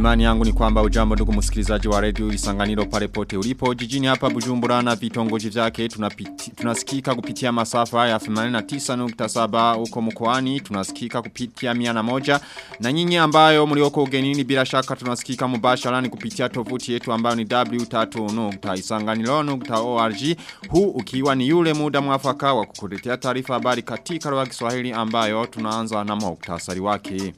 Imani yangu ni kwamba ujambo ndugu msikilizaji wa redio Isanganiro pale pote ulipo. Jijini hapa Bujumbura na vitongoji vyake tunasikika kupitia masafa ya 89.7 huko mkoani tunasikika kupitia 101 na nyinyi ambayo mlioko ugenini bila shaka tunasikika mubashara ni kupitia tovuti yetu ambayo ni w3.isanganiro.org huu ukiwa ni yule muda mwafaka wa kukuletea taarifa habari katika lugha ya Kiswahili ambayo tunaanza na muhtasari wake.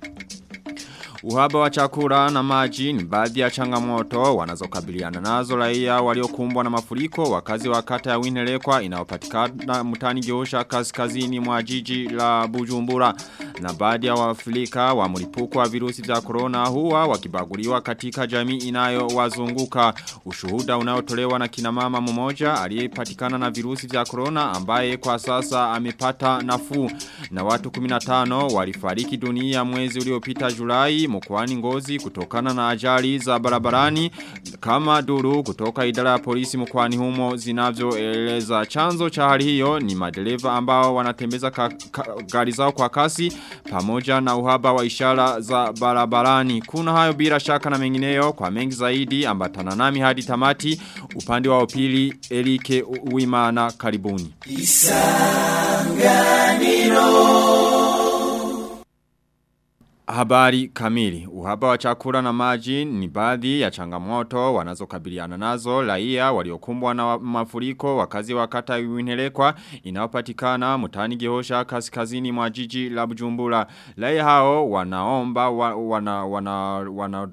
Uhaba wa chakula na maji ni baadhi ya changamoto wanazokabiliana nazo raia waliokumbwa na mafuriko wakazi wa kata ya Winelekwa inayopatikana mtani Geosha kaskazini mwa jiji la Bujumbura. Na baadhi ya Waafrika wa mlipuko wa virusi vya corona huwa wakibaguliwa katika jamii inayowazunguka. Ushuhuda unaotolewa na kina mama mmoja aliyepatikana na virusi vya corona ambaye kwa sasa amepata nafuu. Na watu 15 walifariki dunia mwezi uliopita Julai mkoani Ngozi kutokana na ajali za barabarani kama duru kutoka idara ya polisi mkoani humo zinavyoeleza. Chanzo cha hali hiyo ni madereva ambao wanatembeza ka, ka, gari zao kwa kasi pamoja na uhaba wa ishara za barabarani. Kuna hayo bila shaka na mengineyo. Kwa mengi zaidi ambatana nami hadi tamati. Upande wa upili Erike Uimana karibuni. Isanganiro Habari kamili. Uhaba wa chakula na maji ni baadhi ya changamoto wanazokabiliana nazo raia waliokumbwa na mafuriko wakazi wa kata Winelekwa inayopatikana mtaani Gihosha kaskazini mwa jiji la Bujumbura. Raia hao wanaomba wa, wana wana wana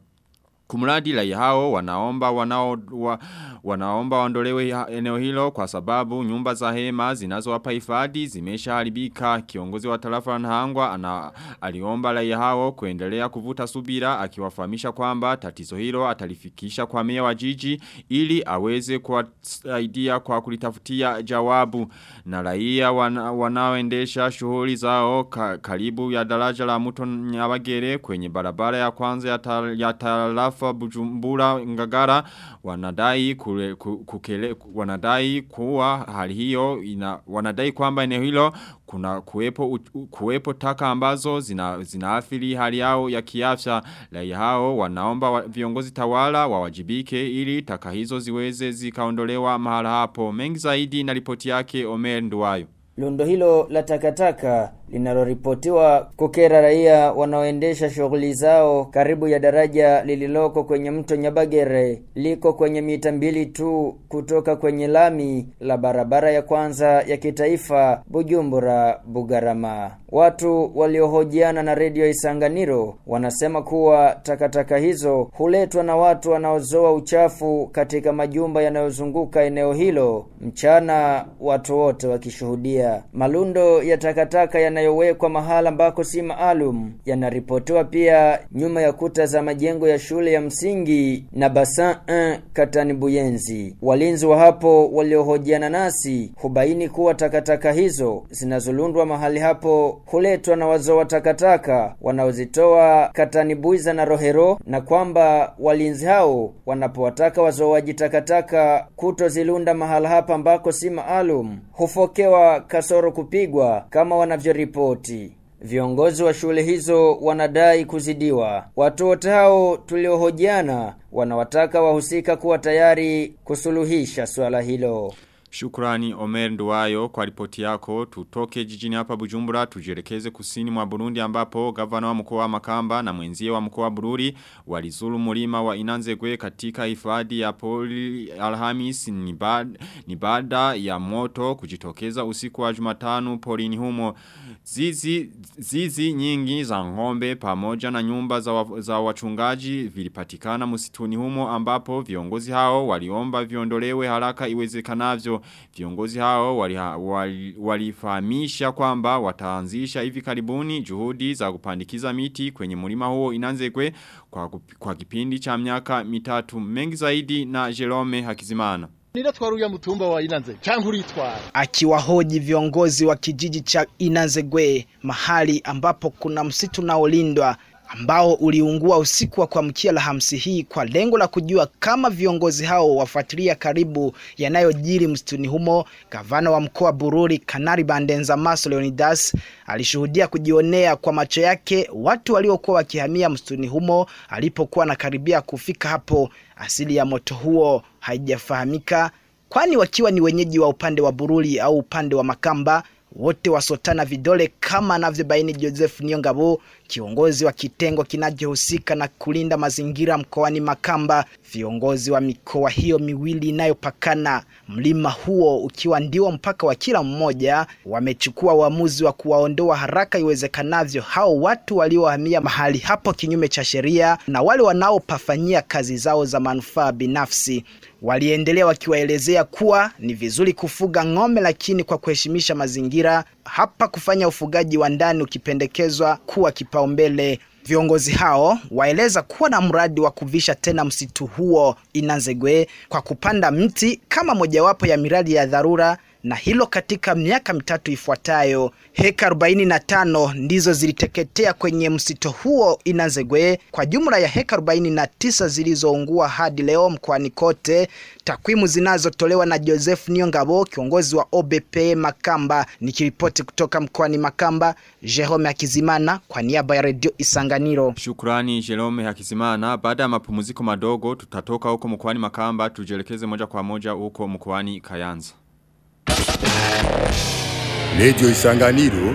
Kumradi la hao wanaomba wanao wa, wanaomba waondolewe eneo hilo kwa sababu nyumba za hema zinazowapa zimesha zimeshaharibika. Kiongozi wa tarafa Nahangwa ana aliomba la hao kuendelea kuvuta subira akiwafamisha kwamba tatizo hilo atalifikisha kwa meya wa jiji ili aweze kuwasaidia kwa kulitafutia jawabu. Na raia wana, wanaoendesha shughuli zao ka, karibu ya daraja la mto Nyabagere kwenye barabara ya kwanza ya, ta, ya tarafa tarafa bujumbura ngagara wanadai kule, kukele, wanadai kuwa hali hiyo ina, wanadai kwamba eneo hilo kuna kuwepo, kuwepo taka ambazo zina, zinaathiri hali yao ya kiafya. Raia hao wanaomba wa, viongozi tawala wawajibike ili taka hizo ziweze zikaondolewa mahala hapo. Mengi zaidi na ripoti yake Omer Nduwayo. Lundo hilo la takataka linaloripotiwa kukera raia wanaoendesha shughuli zao karibu ya daraja lililoko kwenye mto Nyabagere liko kwenye mita mbili tu kutoka kwenye lami la barabara ya kwanza ya kitaifa Bujumbura Bugarama. Watu waliohojiana na redio Isanganiro wanasema kuwa takataka hizo huletwa na watu wanaozoa uchafu katika majumba yanayozunguka eneo hilo, mchana watu wote wakishuhudia. Malundo ya takataka yanayowekwa mahala ambako si maalum yanaripotiwa pia nyuma ya kuta za majengo ya shule ya msingi na Basin 1 Katani Buyenzi. Walinzi wa hapo waliohojiana nasi hubaini kuwa takataka hizo zinazolundwa mahali hapo huletwa na wazoa takataka wanaozitoa Katani Buiza na Rohero na kwamba walinzi hao wanapowataka wazoaji takataka kutozilunda mahala hapa ambako si maalum hufokewa kasoro kupigwa kama wanavyoripoti. Viongozi wa shule hizo wanadai kuzidiwa. Watu wote hao tuliohojiana wanawataka wahusika kuwa tayari kusuluhisha suala hilo. Shukrani Omer Nduwayo kwa ripoti yako. Tutoke jijini hapa Bujumbura tujielekeze kusini mwa Burundi ambapo gavana wa mkoa wa Makamba na mwenzie wa mkoa wa Bururi walizulu mlima wa Inanzegwe katika hifadhi ya Poli Alhamis ni baada ya moto kujitokeza usiku wa Jumatano polini humo. Zizi zizi nyingi za ng'ombe pamoja na nyumba za, wa, za wachungaji vilipatikana msituni humo ambapo viongozi hao waliomba viondolewe haraka iwezekanavyo viongozi hao walifahamisha wali, wali kwamba wataanzisha hivi karibuni juhudi za kupandikiza miti kwenye mlima huo inanzekwe kwa, kwa kipindi cha miaka mitatu. Mengi zaidi na Jerome Hakizimana. Nila twaruya mutumba wa Inanze changu Akiwa Akiwahoji viongozi wa kijiji cha Inanzegwe mahali ambapo kuna msitu unaolindwa ambao uliungua usiku wa kuamkia Alhamisi hii kwa lengo la kujua kama viongozi hao wafuatilia karibu yanayojiri msituni humo. Gavana wa mkoa Bururi Kanari Bandenza Maso Leonidas alishuhudia kujionea kwa macho yake watu waliokuwa wakihamia msituni humo alipokuwa anakaribia kufika hapo. Asili ya moto huo haijafahamika, kwani wakiwa ni wenyeji wa upande wa Bururi au upande wa Makamba wote wasotana vidole kama anavyobaini Joseph Niongabo, kiongozi wa kitengo kinachohusika na kulinda mazingira mkoani Makamba. Viongozi wa mikoa hiyo miwili inayopakana mlima huo ukiwa ndio mpaka wa kila mmoja, wamechukua uamuzi wa kuwaondoa haraka iwezekanavyo hao watu waliohamia mahali hapo kinyume cha sheria na wale wanaopafanyia kazi zao za manufaa binafsi. Waliendelea wakiwaelezea kuwa ni vizuri kufuga ng'ombe, lakini kwa kuheshimisha mazingira, hapa kufanya ufugaji wa ndani ukipendekezwa kuwa kipaumbele. Viongozi hao waeleza kuwa na mradi wa kuvisha tena msitu huo Inanzegwe kwa kupanda mti kama mojawapo ya miradi ya dharura na hilo katika miaka mitatu ifuatayo. Heka 45 ndizo ziliteketea kwenye msito huo Inazegwe, kwa jumla ya heka 49 zilizoungua hadi leo mkoani kote, takwimu zinazotolewa na Joseph Niongabo, kiongozi wa OBP Makamba. Nikiripoti kutoka mkoani Makamba, Jerome Akizimana kwa niaba ya Radio Isanganiro. Shukrani Jerome Hakizimana. Baada ya mapumziko madogo, tutatoka huko mkoani Makamba, tujelekeze moja kwa moja huko mkoani Kayanza. Radio Isanganiro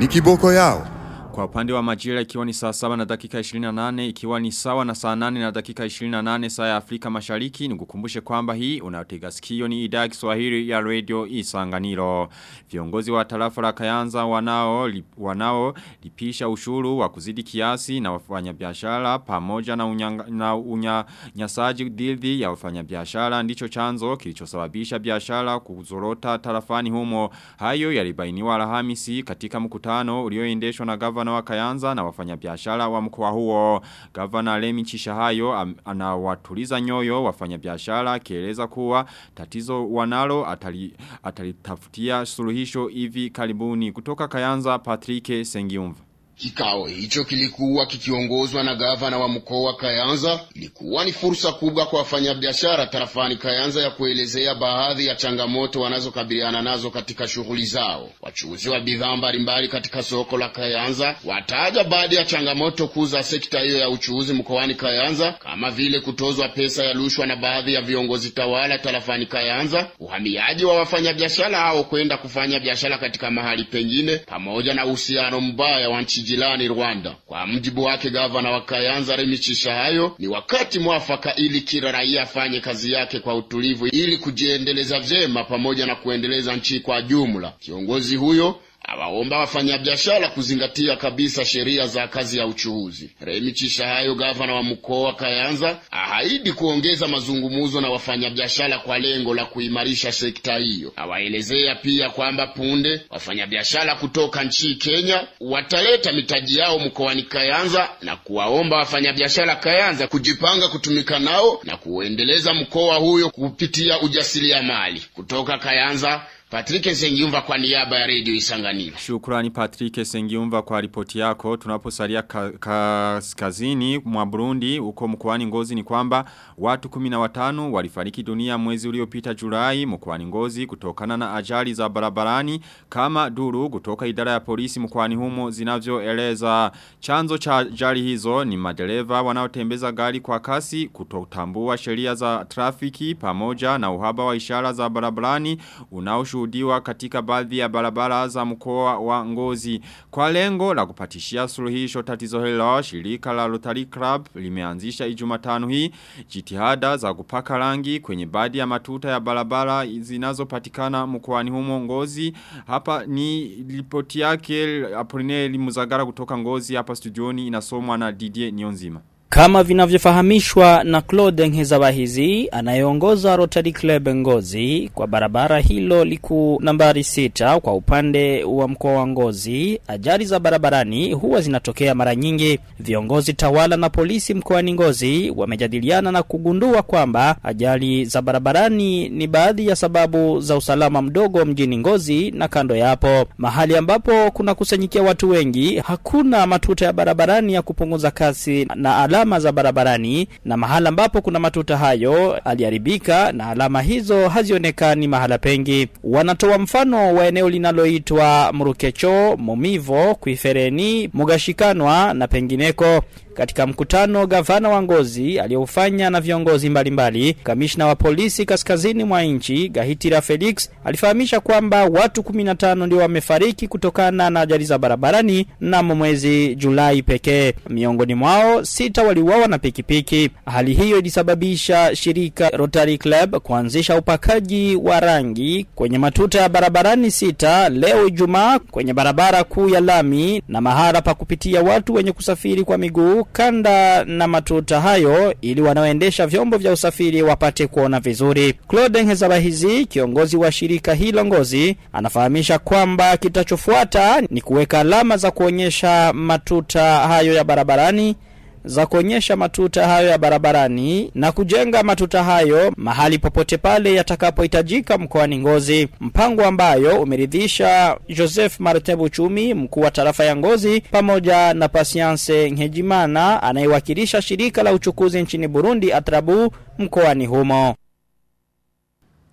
ni kiboko yao. Kwa upande wa majira ikiwa ni saa 7 na dakika 28 ikiwa ni sawa na saa 8 na dakika 28 saa ya Afrika Mashariki nikukumbushe kwamba hii unatega sikio ni idhaa ya Kiswahili ya Radio Isanganiro. Viongozi wa tarafa la Kayanza wanao li, wanao lipisha ushuru wa kuzidi kiasi na wafanyabiashara pamoja na unyanga, na unyanyasaji dhidi ya wafanyabiashara ndicho chanzo kilichosababisha biashara kuzorota tarafani humo. Hayo yalibainiwa Alhamisi katika mkutano ulioendeshwa na gavana wa Kayanza na wafanyabiashara wa mkoa huo. Gavana Lemi Chishahayo anawatuliza nyoyo wafanyabiashara akieleza kuwa tatizo wanalo atali, atalitafutia suluhisho hivi karibuni kutoka Kayanza Patrick Sengiumva. Kikao hicho kilikuwa kikiongozwa na gavana wa mkoa wa Kayanza. Ilikuwa ni fursa kubwa kwa wafanyabiashara tarafani Kayanza ya kuelezea baadhi ya changamoto wanazokabiliana nazo katika shughuli zao. Wachuuzi wa bidhaa mbalimbali katika soko la Kayanza wataja baadhi ya changamoto kuu za sekta hiyo ya uchuuzi mkoani Kayanza kama vile kutozwa pesa ya rushwa na baadhi ya viongozi tawala tarafani Kayanza, uhamiaji wa wafanyabiashara hao kwenda kufanya biashara katika mahali pengine, pamoja na uhusiano mbaya wa nchi jirani Rwanda. Kwa mjibu wake gavana wa Kayanza Remichisha, hayo ni wakati mwafaka ili kila raia afanye kazi yake kwa utulivu ili kujiendeleza vyema pamoja na kuendeleza nchi kwa jumla. Kiongozi huyo awaomba wafanyabiashara kuzingatia kabisa sheria za kazi ya uchuuzi. Remi Chishahayo, gavana wa mkoa Kayanza, ahaidi kuongeza mazungumzo na wafanyabiashara kwa lengo la kuimarisha sekta hiyo. Awaelezea pia kwamba punde wafanyabiashara kutoka nchi Kenya wataleta mitaji yao mkoani Kayanza na kuwaomba wafanyabiashara Kayanza kujipanga kutumika nao na kuendeleza mkoa huyo kupitia ujasiriamali. Kutoka Kayanza, Patrick Sengiumva kwa niaba ya Radio Isanganiro. Shukrani Patrick Sengiumva kwa ripoti yako. Tunaposalia kaskazini ka, mwa Burundi uko mkoani Ngozi ni kwamba watu 15 walifariki dunia mwezi uliopita Julai mkoani Ngozi kutokana na ajali za barabarani kama duru kutoka idara ya polisi mkoani humo zinavyoeleza. Chanzo cha ajali hizo ni madereva wanaotembeza gari kwa kasi kutotambua sheria za trafiki pamoja na uhaba wa ishara za barabarani unaoshu kushuhudiwa katika baadhi ya barabara za mkoa wa Ngozi. Kwa lengo la kupatishia suluhisho tatizo hilo, shirika la Rotary Club limeanzisha Ijumatano hii jitihada za kupaka rangi kwenye baadhi ya matuta ya barabara zinazopatikana mkoani humo Ngozi. Hapa ni ripoti yake Apolineri Muzagara kutoka Ngozi hapa studioni inasomwa na Didier Nyonzima. Kama vinavyofahamishwa na Claude Nkezabahizi anayeongoza Rotary Club Ngozi kwa barabara hilo likuu nambari sita kwa upande wa mkoa wa Ngozi, ajali za barabarani huwa zinatokea mara nyingi. Viongozi tawala na polisi mkoani Ngozi wamejadiliana na kugundua kwamba ajali za barabarani ni baadhi ya sababu za usalama mdogo mjini Ngozi na kando yapo. Mahali ambapo kuna kusanyikia watu wengi, hakuna matuta ya barabarani ya kupunguza kasi na alama za barabarani na mahala ambapo kuna matuta hayo aliharibika na alama hizo hazionekani mahala pengi. Wanatoa mfano wa eneo linaloitwa Mrukecho, Momivo, Kuifereni, Mugashikanwa na pengineko. Katika mkutano gavana wa Ngozi aliyoufanya na viongozi mbalimbali, kamishna wa polisi kaskazini mwa nchi Gahitira Felix alifahamisha kwamba watu 15 ndio wamefariki kutokana na ajali za barabarani mnamo mwezi Julai pekee. Miongoni mwao sita waliuawa na pikipiki. Hali hiyo ilisababisha shirika Rotary Club kuanzisha upakaji wa rangi kwenye matuta ya barabarani sita leo Ijumaa kwenye barabara kuu ya lami na mahala pa kupitia watu wenye kusafiri kwa miguu kanda na matuta hayo ili wanaoendesha vyombo vya usafiri wapate kuona vizuri. Claude Nhezabahizi, kiongozi wa shirika hilo Ngozi, anafahamisha kwamba kitachofuata ni kuweka alama za kuonyesha matuta hayo ya barabarani za kuonyesha matuta hayo ya barabarani na kujenga matuta hayo mahali popote pale yatakapohitajika mkoani Ngozi. Mpango ambayo umeridhisha Joseph Martin Buchumi, mkuu wa tarafa ya Ngozi, pamoja na Patience Nhejimana anayewakilisha shirika la uchukuzi nchini Burundi Atrabu mkoani humo.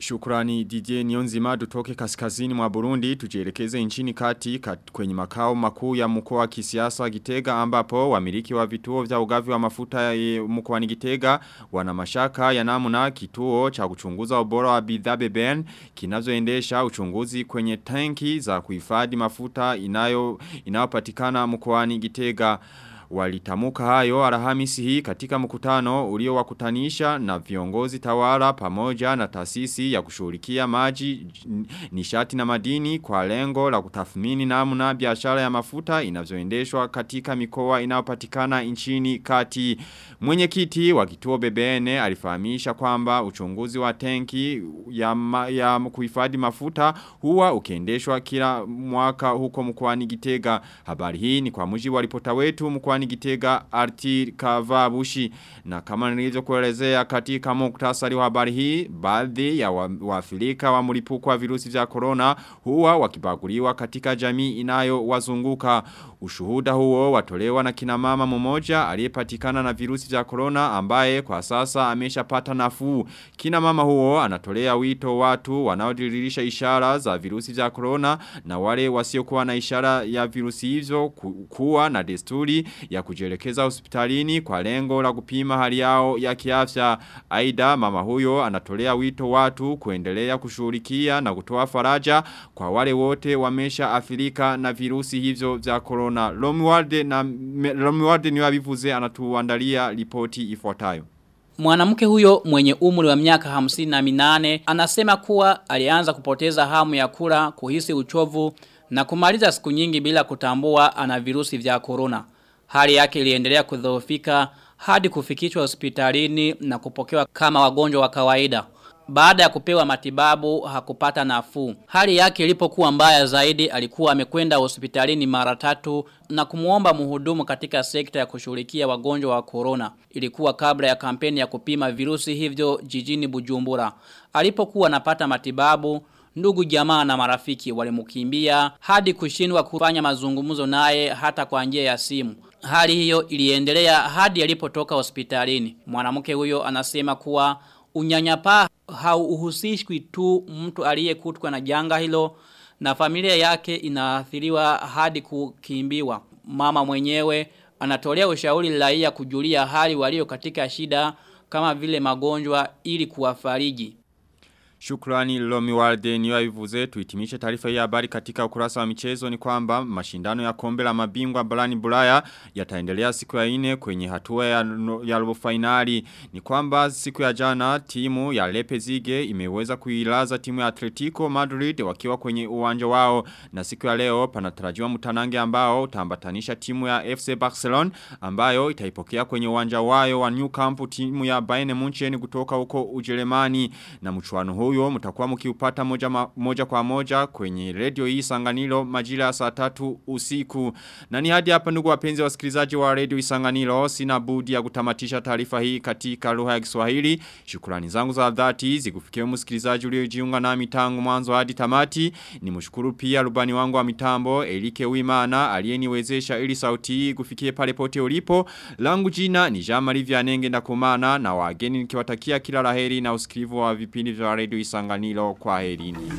Shukrani DJ Nionzima tutoke kaskazini mwa Burundi tujielekeze nchini kati kat, kwenye makao makuu ya mkoa wa kisiasa Gitega ambapo wamiliki wa vituo vya ugavi wa mafuta mkoa mkoani Gitega wana mashaka ya namna kituo cha kuchunguza ubora wa bidhaa beben kinazoendesha uchunguzi kwenye tanki za kuhifadhi mafuta inayo inayopatikana mkoani Gitega Walitamuka hayo Alhamisi hii katika mkutano ulio wakutanisha na viongozi tawala pamoja na taasisi ya kushughulikia maji nishati na madini kwa lengo la kutathmini namna biashara ya mafuta inavyoendeshwa katika mikoa inayopatikana nchini kati. Mwenyekiti wa kituo BBN alifahamisha kwamba uchunguzi wa tenki ya, ma, ya kuhifadhi mafuta huwa ukendeshwa kila mwaka huko mkoani Gitega. Habari hii ni kwa muji wa ripota wetu mkoani Gitega Artir Kavabushi na kama nilivyokuelezea katika muktasari wa habari hii baadhi ya waafrika wa, wa mlipuko wa virusi vya corona huwa wakibaguliwa katika jamii inayowazunguka Ushuhuda huo watolewa na kina mama mmoja aliyepatikana na virusi vya corona ambaye kwa sasa ameshapata nafuu. Kina mama huo anatolea wito watu wanaodiririsha ishara za virusi vya corona na wale wasiokuwa na ishara ya virusi hivyo kuwa na desturi ya kujielekeza hospitalini kwa lengo la kupima hali yao ya kiafya. Aida mama huyo anatolea wito watu kuendelea kushughulikia na kutoa faraja kwa wale wote wamesha athirika na virusi hivyo vya corona. Lomiwarde na Lomiwalde ni wabivuze anatuandalia ripoti ifuatayo. Mwanamke huyo mwenye umri wa miaka hamsini na minane anasema kuwa alianza kupoteza hamu ya kula, kuhisi uchovu na kumaliza siku nyingi bila kutambua ana virusi vya corona. Hali yake iliendelea kudhoofika hadi kufikishwa hospitalini na kupokewa kama wagonjwa wa kawaida. Baada ya kupewa matibabu hakupata nafuu. Hali yake ilipokuwa mbaya zaidi alikuwa amekwenda hospitalini mara tatu na kumuomba mhudumu katika sekta ya kushughulikia wagonjwa wa corona. Ilikuwa kabla ya kampeni ya kupima virusi hivyo jijini Bujumbura. Alipokuwa anapata matibabu Ndugu jamaa na marafiki walimukimbia hadi kushindwa kufanya mazungumzo naye hata kwa njia ya simu. Hali hiyo iliendelea hadi alipotoka hospitalini. Mwanamke huyo anasema kuwa unyanyapaa hauhusishwi tu mtu aliyekutwa na janga hilo na familia yake inaathiriwa hadi kukimbiwa. Mama mwenyewe anatolea ushauri raia kujulia hali walio katika shida kama vile magonjwa ili kuwafariji. Shukrani Lomi Walde niwa ivuze tuitimishe taarifa ya habari katika ukurasa wa michezo. Ni kwamba mashindano ya kombe la mabingwa barani Bulaya yataendelea siku ya ine kwenye hatua ya, ya robo finali. Ni kwamba siku ya jana timu ya Lepe Zige imeweza kuilaza timu ya Atletico Madrid wakiwa kwenye uwanja wao. Na siku ya leo panatarajiwa mtanange ambao utambatanisha timu ya FC Barcelona ambayo itaipokea kwenye uwanja wayo wa New Camp timu ya Bayern Munchen kutoka huko Ujerumani. Na mchuano huyo mtakuwa mkiupata moja, ma, moja kwa moja kwenye radio hii Sanganilo majira ya saa tatu usiku. Na ni hadi hapa ndugu wapenzi wasikilizaji wa radio Isanganilo sina budi ya kutamatisha taarifa hii katika lugha ya Kiswahili. Shukrani zangu za dhati zikufikia msikilizaji uliojiunga nami tangu mwanzo hadi tamati. Ni mushukuru pia rubani wangu wa mitambo Elike Wimana aliyeniwezesha ili sauti hii kufikie pale pote ulipo. Langu jina ni rivya nenge na kumana na wageni nikiwatakia kila la heri na usikivu wa vipindi vya radio Isanganilo kwa herini